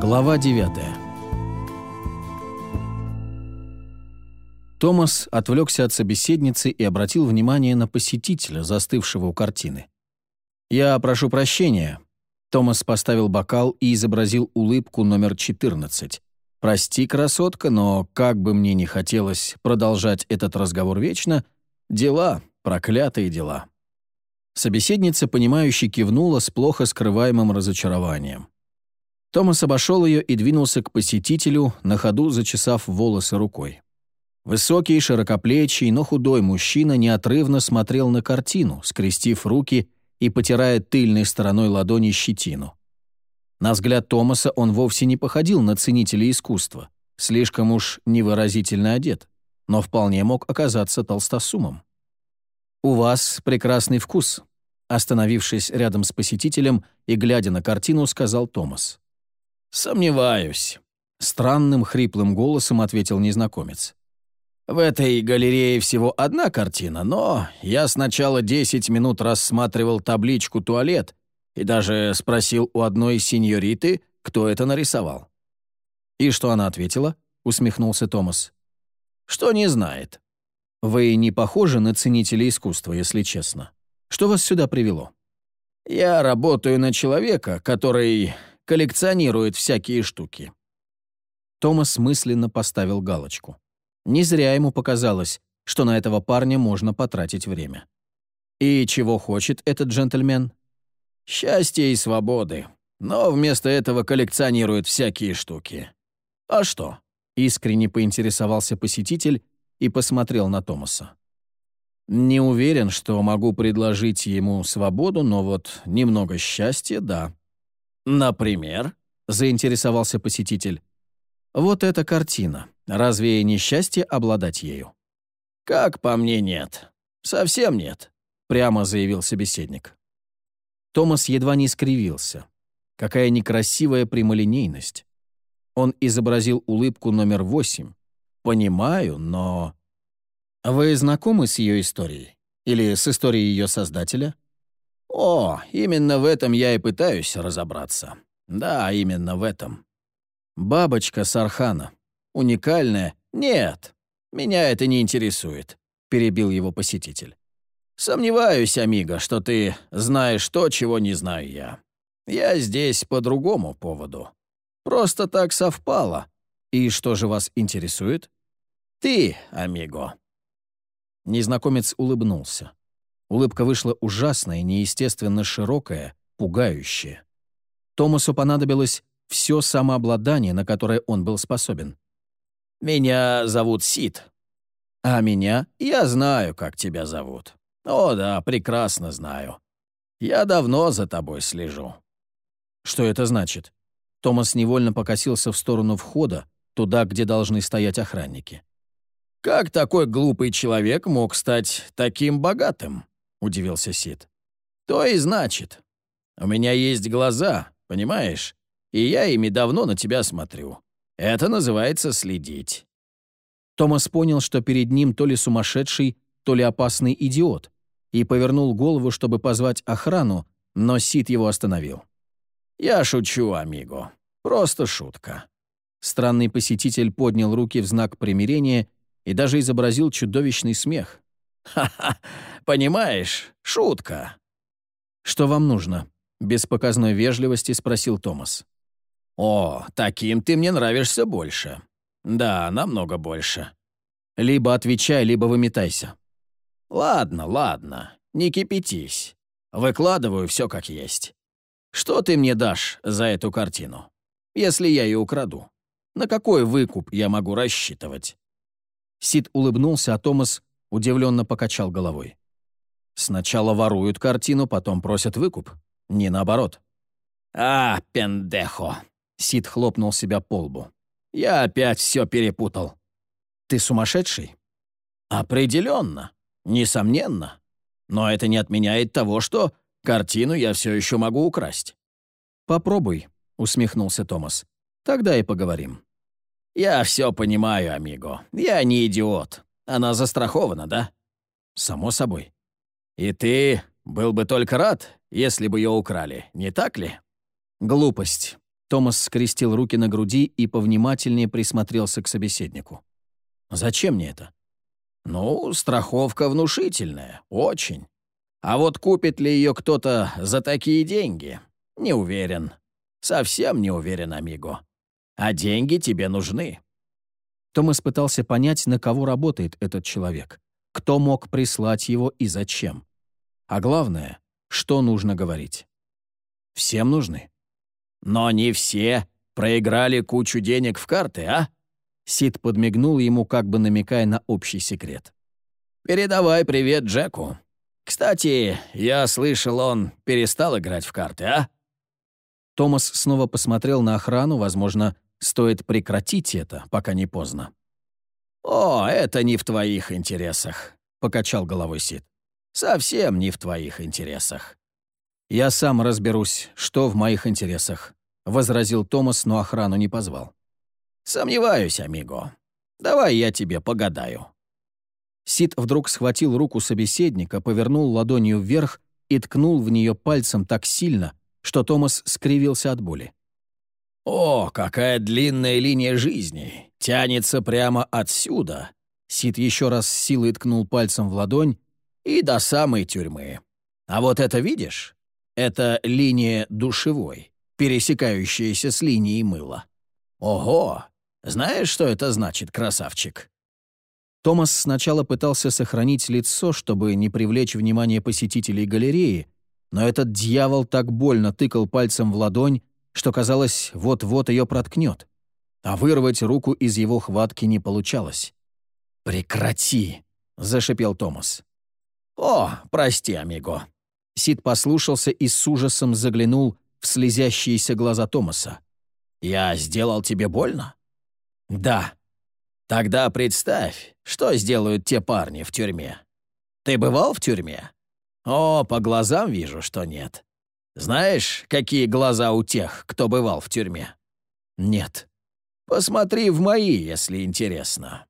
Глава 9 Томас отвлекся от собеседницы и обратил внимание на посетителя, застывшего у картины. «Я прошу прощения». Томас поставил бокал и изобразил улыбку номер 14. «Прости, красотка, но как бы мне ни хотелось продолжать этот разговор вечно, дела, проклятые дела». Собеседница, понимающе кивнула с плохо скрываемым разочарованием. Томас обошел ее и двинулся к посетителю, на ходу зачесав волосы рукой. Высокий, широкоплечий, но худой мужчина неотрывно смотрел на картину, скрестив руки и потирая тыльной стороной ладони щетину. На взгляд Томаса он вовсе не походил на ценителя искусства, слишком уж невыразительно одет, но вполне мог оказаться толстосумом. «У вас прекрасный вкус», — остановившись рядом с посетителем и глядя на картину, сказал Томас. «Сомневаюсь», — странным хриплым голосом ответил незнакомец. «В этой галерее всего одна картина, но я сначала 10 минут рассматривал табличку «Туалет» и даже спросил у одной сеньориты, кто это нарисовал». «И что она ответила?» — усмехнулся Томас. «Что не знает. Вы не похожи на ценителя искусства, если честно. Что вас сюда привело? Я работаю на человека, который коллекционирует всякие штуки. Томас мысленно поставил галочку. Не зря ему показалось, что на этого парня можно потратить время. И чего хочет этот джентльмен? Счастья и свободы. Но вместо этого коллекционирует всякие штуки. А что? Искренне поинтересовался посетитель, и посмотрел на Томаса. «Не уверен, что могу предложить ему свободу, но вот немного счастья — да». «Например?» — заинтересовался посетитель. «Вот эта картина. Разве не счастье обладать ею?» «Как по мне, нет. Совсем нет», — прямо заявил собеседник. Томас едва не скривился. Какая некрасивая прямолинейность. Он изобразил улыбку номер восемь, Понимаю, но... Вы знакомы с ее историей? Или с историей ее создателя? О, именно в этом я и пытаюсь разобраться. Да, именно в этом. Бабочка Сархана. Уникальная? Нет, меня это не интересует, перебил его посетитель. Сомневаюсь, Амиго, что ты знаешь то, чего не знаю я. Я здесь по другому поводу. Просто так совпало, «И что же вас интересует?» «Ты, амиго». Незнакомец улыбнулся. Улыбка вышла ужасная, неестественно широкая, пугающая. Томасу понадобилось все самообладание, на которое он был способен. «Меня зовут Сид». «А меня?» «Я знаю, как тебя зовут». «О да, прекрасно знаю. Я давно за тобой слежу». «Что это значит?» Томас невольно покосился в сторону входа, туда, где должны стоять охранники. «Как такой глупый человек мог стать таким богатым?» — удивился Сид. «То и значит. У меня есть глаза, понимаешь? И я ими давно на тебя смотрю. Это называется следить». Томас понял, что перед ним то ли сумасшедший, то ли опасный идиот, и повернул голову, чтобы позвать охрану, но Сид его остановил. «Я шучу, амиго. Просто шутка. Странный посетитель поднял руки в знак примирения и даже изобразил чудовищный смех. «Ха-ха, понимаешь, шутка». «Что вам нужно?» — без показной вежливости спросил Томас. «О, таким ты мне нравишься больше. Да, намного больше». «Либо отвечай, либо выметайся». «Ладно, ладно, не кипятись. Выкладываю все как есть. Что ты мне дашь за эту картину, если я ее украду?» На какой выкуп я могу рассчитывать?» Сид улыбнулся, а Томас удивленно покачал головой. «Сначала воруют картину, потом просят выкуп. Не наоборот». «А, пендехо!» — Сид хлопнул себя по лбу. «Я опять все перепутал». «Ты сумасшедший?» «Определенно. Несомненно. Но это не отменяет того, что картину я все еще могу украсть». «Попробуй», — усмехнулся Томас. Тогда и поговорим». «Я все понимаю, амиго. Я не идиот. Она застрахована, да?» «Само собой». «И ты был бы только рад, если бы ее украли, не так ли?» «Глупость. Томас скрестил руки на груди и повнимательнее присмотрелся к собеседнику. «Зачем мне это?» «Ну, страховка внушительная, очень. А вот купит ли ее кто-то за такие деньги? Не уверен. Совсем не уверен, амиго. А деньги тебе нужны». Томас пытался понять, на кого работает этот человек, кто мог прислать его и зачем. А главное, что нужно говорить. Всем нужны. «Но не все проиграли кучу денег в карты, а?» Сид подмигнул ему, как бы намекая на общий секрет. «Передавай привет Джеку. Кстати, я слышал, он перестал играть в карты, а?» Томас снова посмотрел на охрану, возможно, стоит прекратить это, пока не поздно. «О, это не в твоих интересах», — покачал головой Сид. «Совсем не в твоих интересах. «Я сам разберусь, что в моих интересах», — возразил Томас, но охрану не позвал. «Сомневаюсь, амиго. Давай я тебе погадаю». Сид вдруг схватил руку собеседника, повернул ладонью вверх и ткнул в нее пальцем так сильно, что Томас скривился от боли. «О, какая длинная линия жизни! Тянется прямо отсюда!» Сид еще раз с силой ткнул пальцем в ладонь и до самой тюрьмы. А вот это видишь? Это линия душевой, пересекающаяся с линией мыла. Ого! Знаешь, что это значит, красавчик?» Томас сначала пытался сохранить лицо, чтобы не привлечь внимание посетителей галереи, но этот дьявол так больно тыкал пальцем в ладонь, что казалось, вот-вот ее проткнет. А вырвать руку из его хватки не получалось. «Прекрати!» — зашипел Томас. «О, прости, амиго. Сид послушался и с ужасом заглянул в слезящиеся глаза Томаса. «Я сделал тебе больно?» «Да». «Тогда представь, что сделают те парни в тюрьме. Ты бывал в тюрьме?» «О, по глазам вижу, что нет. Знаешь, какие глаза у тех, кто бывал в тюрьме?» «Нет». «Посмотри в мои, если интересно.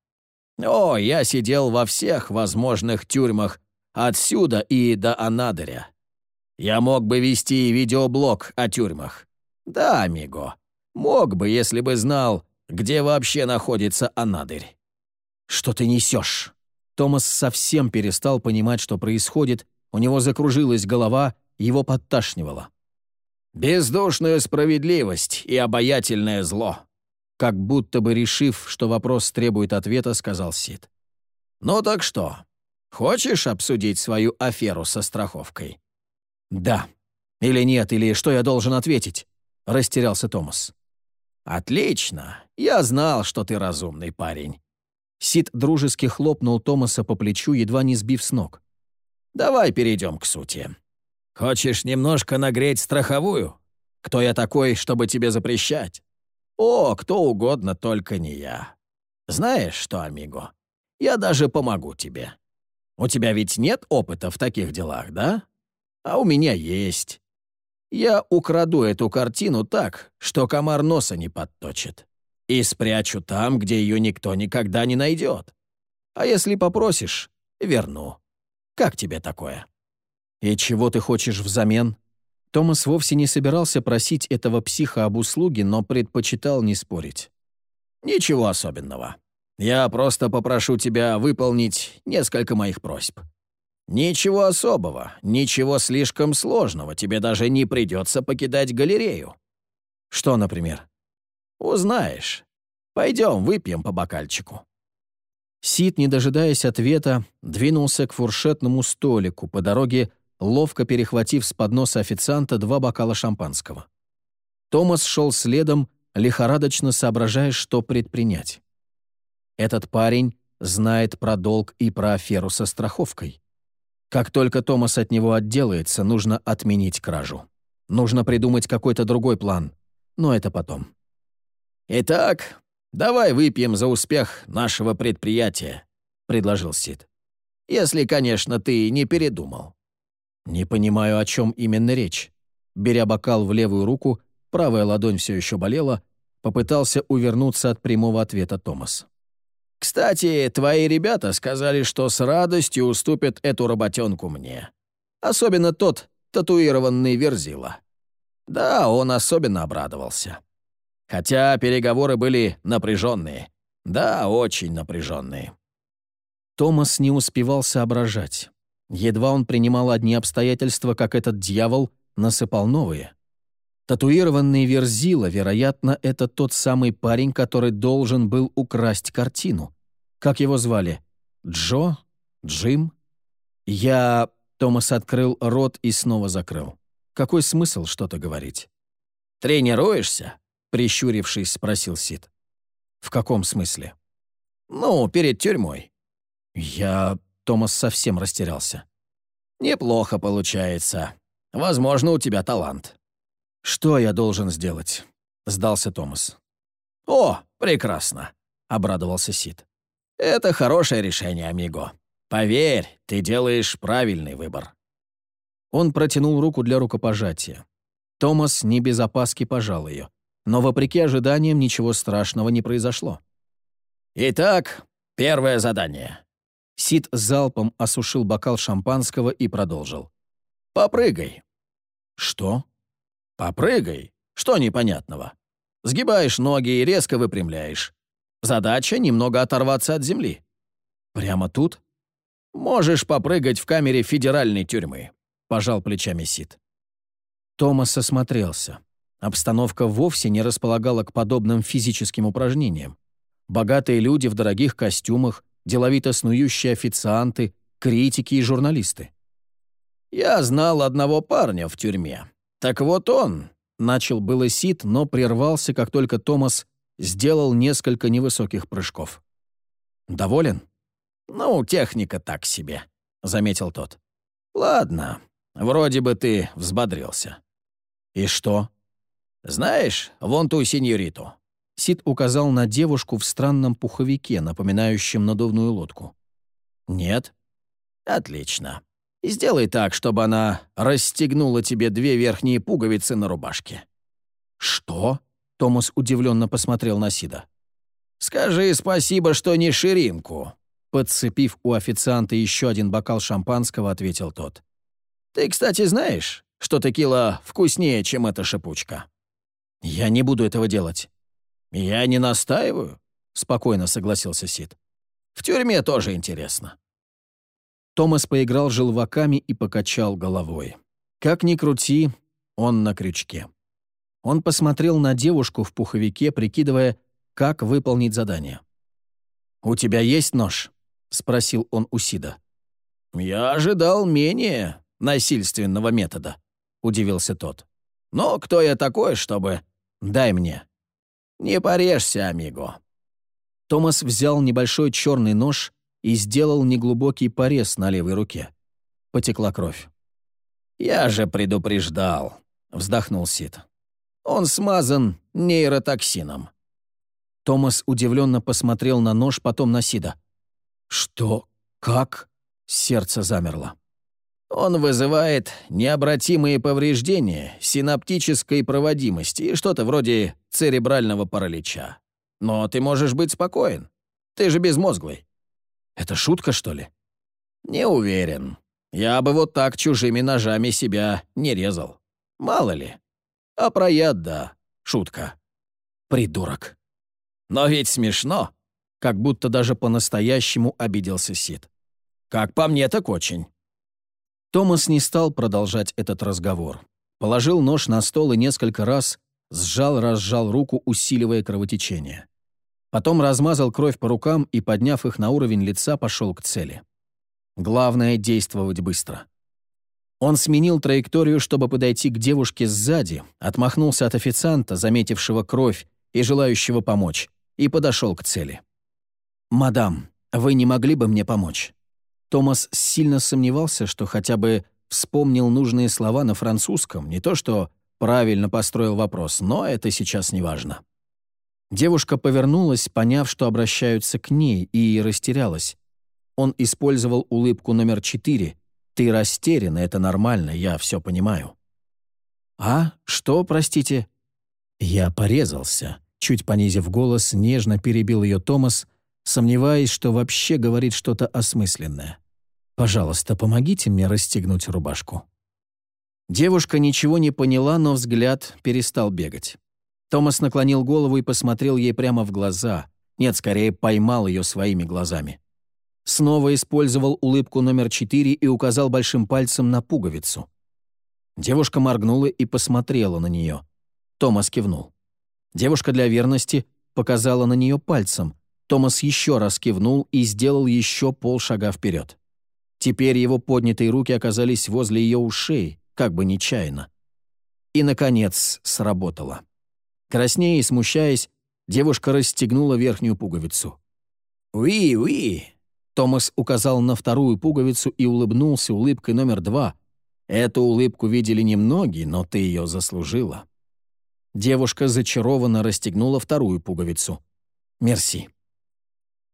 О, я сидел во всех возможных тюрьмах отсюда и до Анадыря. Я мог бы вести видеоблог о тюрьмах. Да, амиго. Мог бы, если бы знал, где вообще находится Анадырь. Что ты несешь? Томас совсем перестал понимать, что происходит, у него закружилась голова, его подташнивало. «Бездушную справедливость и обаятельное зло», как будто бы решив, что вопрос требует ответа, сказал Сид. «Ну так что, хочешь обсудить свою аферу со страховкой?» «Да». «Или нет, или что я должен ответить?» — растерялся Томас. «Отлично. Я знал, что ты разумный парень». Сид дружески хлопнул Томаса по плечу, едва не сбив с ног. «Давай перейдем к сути. Хочешь немножко нагреть страховую? Кто я такой, чтобы тебе запрещать? О, кто угодно, только не я. Знаешь что, амиго, я даже помогу тебе. У тебя ведь нет опыта в таких делах, да? а у меня есть. Я украду эту картину так, что комар носа не подточит, и спрячу там, где ее никто никогда не найдет. А если попросишь, верну. Как тебе такое?» «И чего ты хочешь взамен?» Томас вовсе не собирался просить этого психа об услуге, но предпочитал не спорить. «Ничего особенного. Я просто попрошу тебя выполнить несколько моих просьб. Ничего особого, ничего слишком сложного, тебе даже не придется покидать галерею. Что, например? Узнаешь. Пойдем, выпьем по бокальчику. Сид, не дожидаясь ответа, двинулся к фуршетному столику, по дороге ловко перехватив с подноса официанта два бокала шампанского. Томас шел следом, лихорадочно соображая, что предпринять. Этот парень знает про долг и про аферу со страховкой. Как только Томас от него отделается, нужно отменить кражу. Нужно придумать какой-то другой план. Но это потом. «Итак, давай выпьем за успех нашего предприятия», — предложил Сид. «Если, конечно, ты не передумал». «Не понимаю, о чем именно речь». Беря бокал в левую руку, правая ладонь все еще болела, попытался увернуться от прямого ответа Томас. Кстати, твои ребята сказали, что с радостью уступят эту работенку мне. Особенно тот татуированный Верзила. Да, он особенно обрадовался. Хотя переговоры были напряженные. Да, очень напряженные. Томас не успевал соображать. Едва он принимал одни обстоятельства, как этот дьявол насыпал новые. Татуированный Верзила, вероятно, это тот самый парень, который должен был украсть картину. Как его звали? Джо? Джим? Я... Томас открыл рот и снова закрыл. Какой смысл что-то говорить? «Тренируешься?» — прищурившись, спросил Сид. «В каком смысле?» «Ну, перед тюрьмой». «Я...» — Томас совсем растерялся. «Неплохо получается. Возможно, у тебя талант». «Что я должен сделать?» — сдался Томас. «О, прекрасно», — обрадовался Сид. «Это хорошее решение, Амиго. Поверь, ты делаешь правильный выбор». Он протянул руку для рукопожатия. Томас не без опаски пожал ее. Но, вопреки ожиданиям, ничего страшного не произошло. «Итак, первое задание». Сид залпом осушил бокал шампанского и продолжил. «Попрыгай». «Что?» «Попрыгай. Что непонятного? Сгибаешь ноги и резко выпрямляешь. Задача — немного оторваться от земли». «Прямо тут?» «Можешь попрыгать в камере федеральной тюрьмы», — пожал плечами Сид. Томас осмотрелся. Обстановка вовсе не располагала к подобным физическим упражнениям. Богатые люди в дорогих костюмах, деловито снующие официанты, критики и журналисты. «Я знал одного парня в тюрьме. Так вот он...» Начал было Сид, но прервался, как только Томас сделал несколько невысоких прыжков. «Доволен?» «Ну, техника так себе», — заметил тот. «Ладно, вроде бы ты взбодрился». «И что?» «Знаешь, вон ту сеньориту. Сид указал на девушку в странном пуховике, напоминающем надувную лодку. «Нет?» «Отлично. Сделай так, чтобы она расстегнула тебе две верхние пуговицы на рубашке». «Что?» — Томас удивленно посмотрел на Сида. «Скажи спасибо, что не ширинку», — подцепив у официанта еще один бокал шампанского, ответил тот. «Ты, кстати, знаешь, что текила вкуснее, чем эта шипучка?» «Я не буду этого делать». «Я не настаиваю», — спокойно согласился Сид. «В тюрьме тоже интересно». Томас поиграл желваками и покачал головой. Как ни крути, он на крючке. Он посмотрел на девушку в пуховике, прикидывая, как выполнить задание. «У тебя есть нож?» — спросил он у Сида. «Я ожидал менее насильственного метода», — удивился тот. «Но кто я такой, чтобы...» «Дай мне», «Не порежься, амиго». Томас взял небольшой черный нож и сделал неглубокий порез на левой руке. Потекла кровь. «Я же предупреждал», — вздохнул Сид. «Он смазан нейротоксином». Томас удивленно посмотрел на нож, потом на Сида. «Что? Как?» Сердце замерло. «Он вызывает необратимые повреждения синаптической проводимости и что-то вроде церебрального паралича. Но ты можешь быть спокоен. Ты же безмозглый». «Это шутка, что ли?» «Не уверен. Я бы вот так чужими ножами себя не резал. Мало ли. А про яд, да, шутка». «Придурок». «Но ведь смешно». Как будто даже по-настоящему обиделся Сид. «Как по мне, так очень». Томас не стал продолжать этот разговор. Положил нож на стол и несколько раз сжал-разжал руку, усиливая кровотечение. Потом размазал кровь по рукам и, подняв их на уровень лица, пошел к цели. Главное — действовать быстро. Он сменил траекторию, чтобы подойти к девушке сзади, отмахнулся от официанта, заметившего кровь и желающего помочь, и подошел к цели. «Мадам, вы не могли бы мне помочь?» Томас сильно сомневался, что хотя бы вспомнил нужные слова на французском, не то что Правильно построил вопрос, но это сейчас не важно. Девушка повернулась, поняв, что обращаются к ней, и растерялась. Он использовал улыбку номер четыре. «Ты растерян, это нормально, я все понимаю». «А? Что, простите?» «Я порезался», — чуть понизив голос, нежно перебил ее Томас, сомневаясь, что вообще говорит что-то осмысленное. «Пожалуйста, помогите мне расстегнуть рубашку». Девушка ничего не поняла, но взгляд перестал бегать. Томас наклонил голову и посмотрел ей прямо в глаза. Нет, скорее поймал ее своими глазами. Снова использовал улыбку номер четыре и указал большим пальцем на пуговицу. Девушка моргнула и посмотрела на нее. Томас кивнул. Девушка для верности показала на нее пальцем. Томас еще раз кивнул и сделал еще полшага вперед. Теперь его поднятые руки оказались возле ее ушей, как бы нечаянно. И, наконец, сработало. Краснея и смущаясь, девушка расстегнула верхнюю пуговицу. «Уи, уи!» Томас указал на вторую пуговицу и улыбнулся улыбкой номер два. Эту улыбку видели немногие, но ты ее заслужила. Девушка зачарованно расстегнула вторую пуговицу. «Мерси».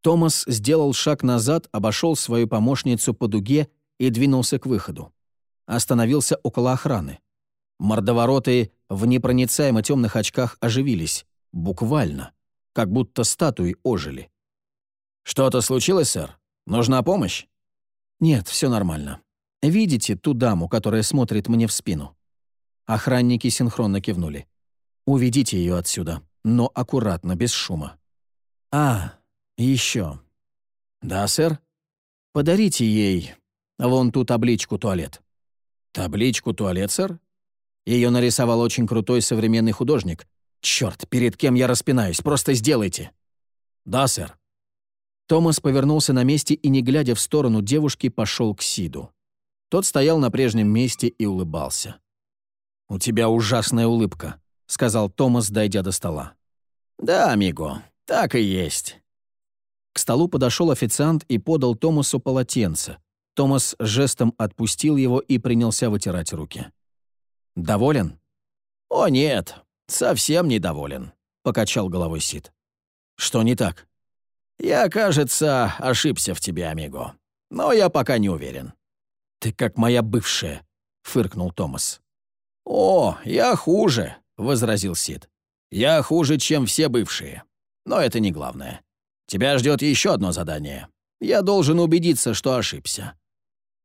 Томас сделал шаг назад, обошел свою помощницу по дуге и двинулся к выходу. Остановился около охраны. Мордовороты в непроницаемо темных очках оживились. Буквально. Как будто статуи ожили. «Что-то случилось, сэр? Нужна помощь?» «Нет, все нормально. Видите ту даму, которая смотрит мне в спину?» Охранники синхронно кивнули. Уведите ее отсюда, но аккуратно, без шума. А, еще. Да, сэр? Подарите ей вон ту табличку «Туалет». Табличку «Туалет», сэр? Ее нарисовал очень крутой современный художник. Черт, перед кем я распинаюсь, просто сделайте. Да, сэр. Томас повернулся на месте и, не глядя в сторону девушки, пошел к Сиду. Тот стоял на прежнем месте и улыбался. «У тебя ужасная улыбка», — сказал Томас, дойдя до стола. «Да, амиго, так и есть». К столу подошел официант и подал Томасу полотенце. Томас жестом отпустил его и принялся вытирать руки. «Доволен?» «О, нет, совсем недоволен», — покачал головой Сид. «Что не так?» «Я, кажется, ошибся в тебе, амиго. Но я пока не уверен». «Ты как моя бывшая», — фыркнул Томас. «О, я хуже», — возразил Сид. «Я хуже, чем все бывшие. Но это не главное. Тебя ждет еще одно задание. Я должен убедиться, что ошибся».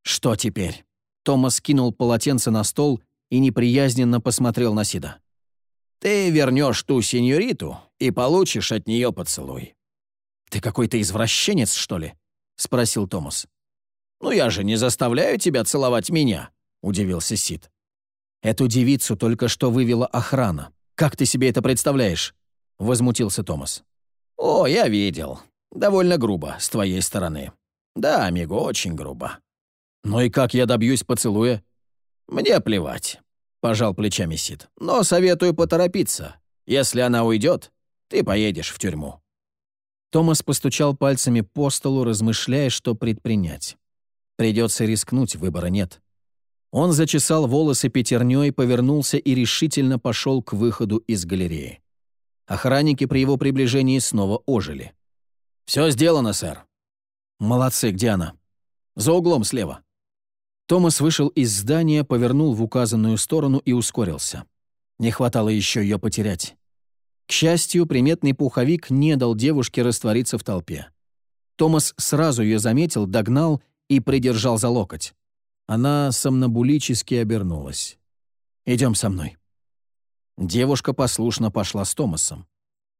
«Что теперь?» Томас кинул полотенце на стол и неприязненно посмотрел на Сида. «Ты вернешь ту сеньориту и получишь от нее поцелуй». «Ты какой-то извращенец, что ли?» — спросил Томас. «Ну я же не заставляю тебя целовать меня», — удивился Сид. «Эту девицу только что вывела охрана. Как ты себе это представляешь?» — возмутился Томас. «О, я видел. Довольно грубо с твоей стороны. Да, амиго, очень грубо». «Ну и как я добьюсь поцелуя?» «Мне плевать», — пожал плечами Сид. «Но советую поторопиться. Если она уйдет, ты поедешь в тюрьму». Томас постучал пальцами по столу, размышляя, что предпринять. Придется рискнуть, выбора нет. Он зачесал волосы пятерней, повернулся и решительно пошел к выходу из галереи. Охранники при его приближении снова ожили. «Все сделано, сэр». «Молодцы, где она?» «За углом слева». Томас вышел из здания, повернул в указанную сторону и ускорился. Не хватало еще ее потерять. К счастью, приметный пуховик не дал девушке раствориться в толпе. Томас сразу ее заметил, догнал и придержал за локоть. Она сомнобулически обернулась. «Идем со мной». Девушка послушно пошла с Томасом.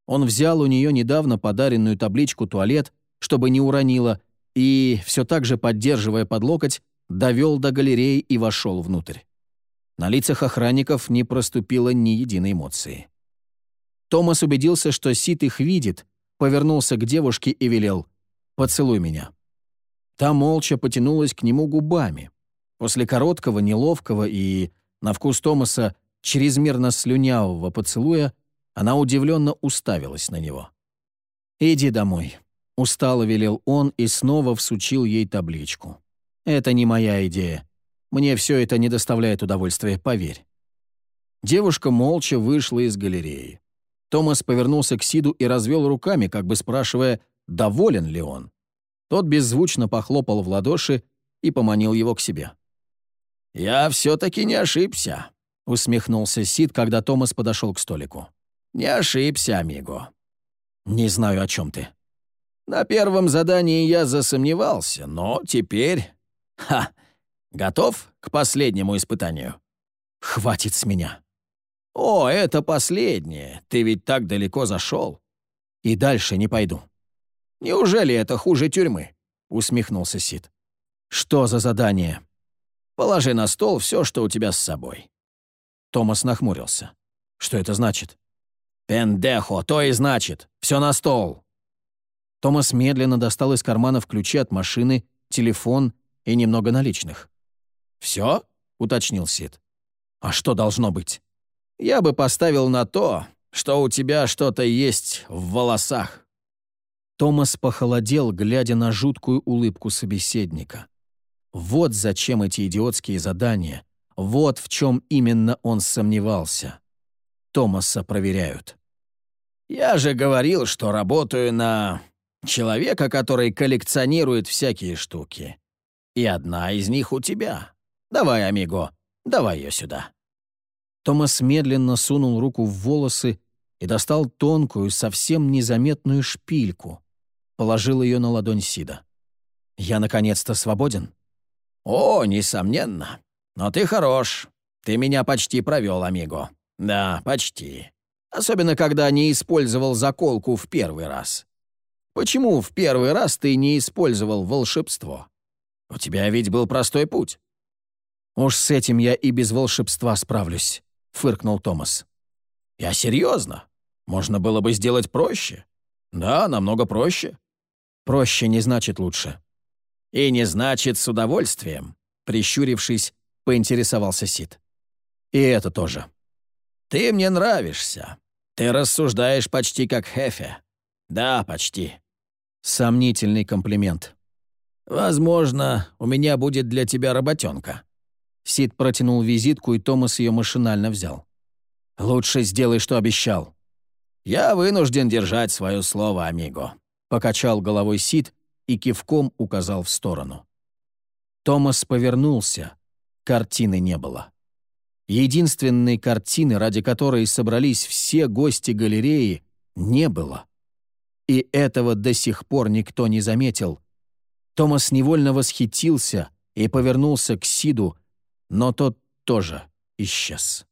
Он взял у нее недавно подаренную табличку «Туалет», чтобы не уронила, и, все так же поддерживая под локоть, довел до галереи и вошел внутрь. На лицах охранников не проступило ни единой эмоции. Томас убедился, что Сит их видит, повернулся к девушке и велел «Поцелуй меня». Та молча потянулась к нему губами. После короткого, неловкого и, на вкус Томаса, чрезмерно слюнявого поцелуя, она удивленно уставилась на него. «Иди домой», — устало велел он и снова всучил ей табличку. «Это не моя идея. Мне все это не доставляет удовольствия, поверь». Девушка молча вышла из галереи. Томас повернулся к Сиду и развел руками, как бы спрашивая, доволен ли он. Тот беззвучно похлопал в ладоши и поманил его к себе. «Я все-таки не ошибся», — усмехнулся Сид, когда Томас подошел к столику. «Не ошибся, амиго». «Не знаю, о чем ты». «На первом задании я засомневался, но теперь...» «Ха! Готов к последнему испытанию?» «Хватит с меня». «О, это последнее. Ты ведь так далеко зашел». «И дальше не пойду». «Неужели это хуже тюрьмы?» — усмехнулся Сид. «Что за задание?» «Положи на стол все, что у тебя с собой». Томас нахмурился. «Что это значит?» «Пендехо, то и значит. Все на стол». Томас медленно достал из карманов ключи от машины, телефон и немного наличных. «Все?» — уточнил Сид. «А что должно быть?» «Я бы поставил на то, что у тебя что-то есть в волосах». Томас похолодел, глядя на жуткую улыбку собеседника. Вот зачем эти идиотские задания. Вот в чем именно он сомневался. Томаса проверяют. «Я же говорил, что работаю на человека, который коллекционирует всякие штуки. И одна из них у тебя. Давай, амиго, давай ее сюда». Томас медленно сунул руку в волосы и достал тонкую, совсем незаметную шпильку. Положил ее на ладонь Сида. «Я наконец-то свободен?» «О, несомненно. Но ты хорош. Ты меня почти провел, амиго. Да, почти. Особенно, когда не использовал заколку в первый раз. Почему в первый раз ты не использовал волшебство? У тебя ведь был простой путь». «Уж с этим я и без волшебства справлюсь», — фыркнул Томас. «Я серьезно. Можно было бы сделать проще. Да, намного проще». «Проще не значит лучше». «И не значит с удовольствием», — прищурившись, поинтересовался Сид. «И это тоже». «Ты мне нравишься. Ты рассуждаешь почти как Хефе. Да, почти. Сомнительный комплимент. «Возможно, у меня будет для тебя работенка». Сид протянул визитку, и Томас ее машинально взял. «Лучше сделай, что обещал». «Я вынужден держать свое слово, амиго», — покачал головой Сид и кивком указал в сторону. Томас повернулся. Картины не было. Единственной картины, ради которой собрались все гости галереи, не было. И этого до сих пор никто не заметил. Томас невольно восхитился и повернулся к Сиду, но тот тоже исчез.